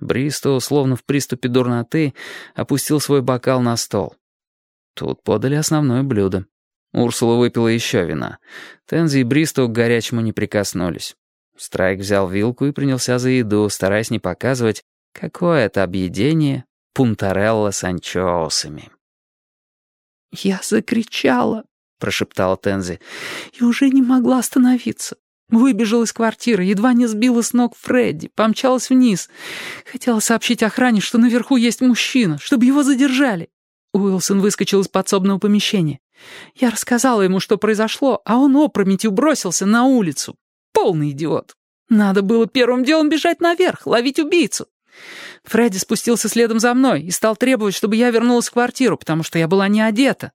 Бристоу, словно в приступе дурноты, опустил свой бокал на стол. Тут подали основное блюдо. Урсула выпила еще вина. Тензи и Бристоу к горячему не прикоснулись. Страйк взял вилку и принялся за еду, стараясь не показывать, какое это объедение пунтарелла с анчоусами. «Я закричала», — прошептала Тензи, — «и уже не могла остановиться. Выбежала из квартиры, едва не сбила с ног Фредди, помчалась вниз. Хотела сообщить охране, что наверху есть мужчина, чтобы его задержали. Уилсон выскочил из подсобного помещения. Я рассказала ему, что произошло, а он опрометью бросился на улицу. Полный идиот. Надо было первым делом бежать наверх, ловить убийцу. Фредди спустился следом за мной и стал требовать, чтобы я вернулась в квартиру, потому что я была не одета.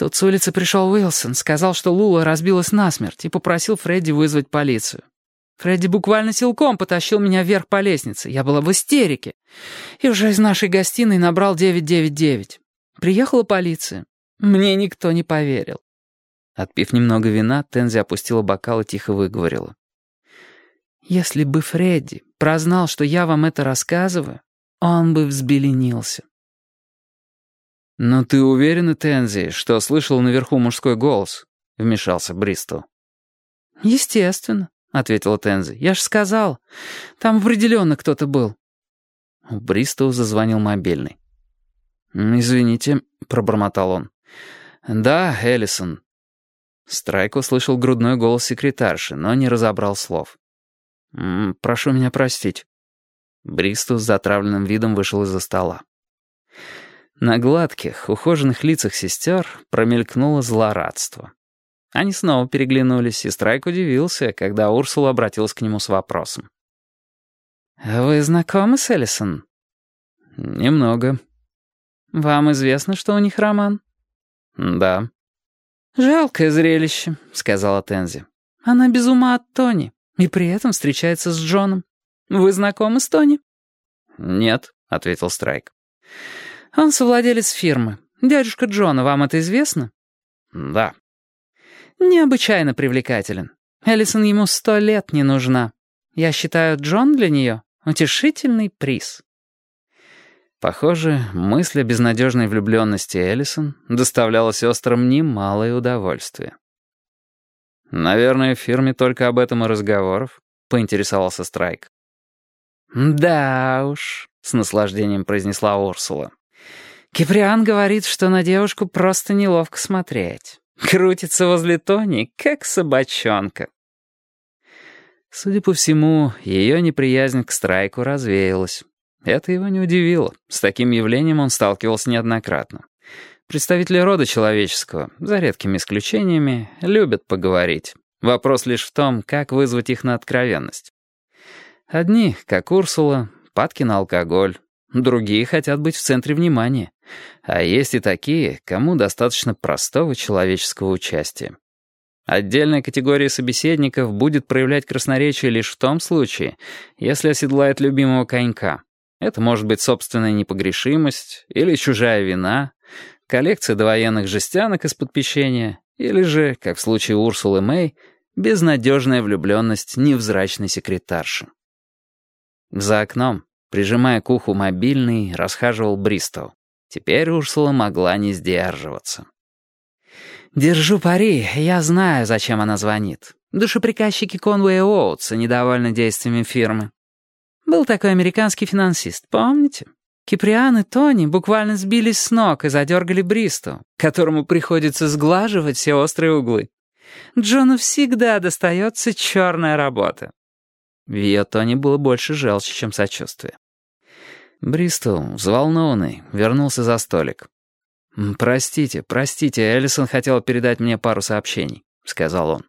Тут с улицы пришел Уилсон, сказал, что Лула разбилась насмерть, и попросил Фредди вызвать полицию. Фредди буквально силком потащил меня вверх по лестнице. Я была в истерике. И уже из нашей гостиной набрал 999. Приехала полиция. Мне никто не поверил. Отпив немного вина, Тензи опустила бокал и тихо выговорила. «Если бы Фредди прознал, что я вам это рассказываю, он бы взбеленился. «Но ты уверена, Тензи, что слышал наверху мужской голос?» — вмешался Бристол. «Естественно», — ответила Тензи. «Я ж сказал. Там определенно кто-то был». У Бристоу зазвонил мобильный. «Извините», — пробормотал он. «Да, Эллисон». Страйк услышал грудной голос секретарши, но не разобрал слов. «Прошу меня простить». Бристоу с затравленным видом вышел из-за стола. На гладких, ухоженных лицах сестер промелькнуло злорадство. Они снова переглянулись, и Страйк удивился, когда Урсула обратилась к нему с вопросом. «Вы знакомы с Эллисон?» «Немного». «Вам известно, что у них роман?» «Да». «Жалкое зрелище», — сказала Тензи. «Она без ума от Тони, и при этом встречается с Джоном. Вы знакомы с Тони?» «Нет», — ответил Страйк. Он совладелец фирмы. Дядюшка Джона, вам это известно?» «Да». «Необычайно привлекателен. Эллисон ему сто лет не нужна. Я считаю, Джон для нее — утешительный приз». Похоже, мысль о безнадежной влюбленности Эллисон доставляла сестрам немалое удовольствие. «Наверное, в фирме только об этом и разговоров», — поинтересовался Страйк. «Да уж», — с наслаждением произнесла Урсула. Киприан говорит, что на девушку просто неловко смотреть. Крутится возле Тони, как собачонка. Судя по всему, ее неприязнь к Страйку развеялась. Это его не удивило. С таким явлением он сталкивался неоднократно. Представители рода человеческого, за редкими исключениями, любят поговорить. Вопрос лишь в том, как вызвать их на откровенность. Одни, как Урсула, падки на алкоголь, Другие хотят быть в центре внимания. А есть и такие, кому достаточно простого человеческого участия. Отдельная категория собеседников будет проявлять красноречие лишь в том случае, если оседлает любимого конька. Это может быть собственная непогрешимость или чужая вина, коллекция довоенных жестянок из-под печенья, или же, как в случае Урсулы Мэй, безнадежная влюбленность невзрачной секретарши. За окном Прижимая к уху мобильный, расхаживал Бристоу. Теперь Урсула могла не сдерживаться. «Держу пари, я знаю, зачем она звонит. Душеприказчики Конвей Оутса недовольны действиями фирмы. Был такой американский финансист, помните? Киприан и Тони буквально сбились с ног и задергали Бристу, которому приходится сглаживать все острые углы. Джону всегда достается черная работа. В ее тоне было больше желчи, чем сочувствия. Бристол, взволнованный, вернулся за столик. «Простите, простите, Эллисон хотел передать мне пару сообщений», — сказал он.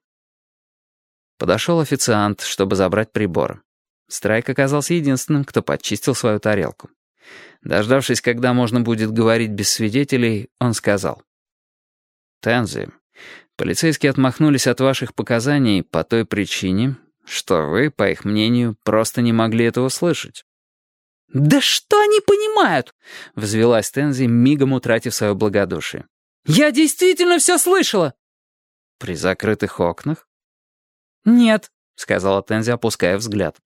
Подошел официант, чтобы забрать прибор. Страйк оказался единственным, кто подчистил свою тарелку. Дождавшись, когда можно будет говорить без свидетелей, он сказал. «Тензи, полицейские отмахнулись от ваших показаний по той причине, что вы, по их мнению, просто не могли этого слышать». «Да что они понимают?» — взвелась Тензи, мигом утратив свое благодушие. «Я действительно все слышала!» «При закрытых окнах?» «Нет», — сказала Тензи, опуская взгляд.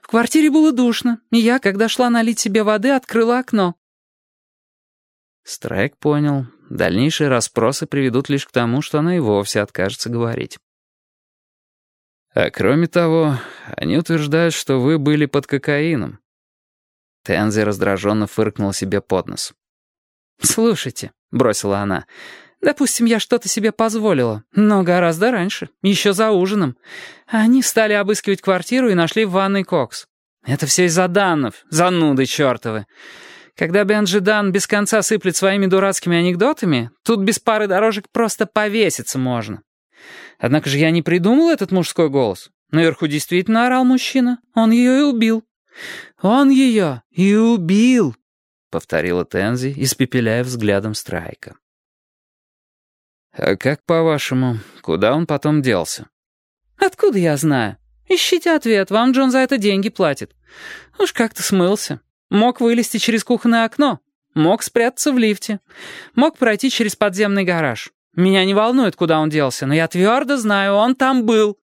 В квартире было душно, и я, когда шла налить себе воды, открыла окно». Страйк понял. Дальнейшие расспросы приведут лишь к тому, что она и вовсе откажется говорить. А кроме того, они утверждают, что вы были под кокаином. Тензи раздраженно фыркнул себе под нос. «Слушайте», — бросила она, — «допустим, я что-то себе позволила, но гораздо раньше, еще за ужином. Они стали обыскивать квартиру и нашли в ванной кокс. Это все из-за данов, зануды чертовы. Когда Бенджи Дан без конца сыплет своими дурацкими анекдотами, тут без пары дорожек просто повеситься можно. Однако же я не придумал этот мужской голос. Наверху действительно орал мужчина. Он ее и убил. Он ее и убил, повторила Тензи, испепеляя взглядом Страйка. «А как, по-вашему, куда он потом делся?» «Откуда я знаю? Ищите ответ, вам Джон за это деньги платит. Уж как-то смылся. Мог вылезти через кухонное окно, мог спрятаться в лифте, мог пройти через подземный гараж. Меня не волнует, куда он делся, но я твердо знаю, он там был».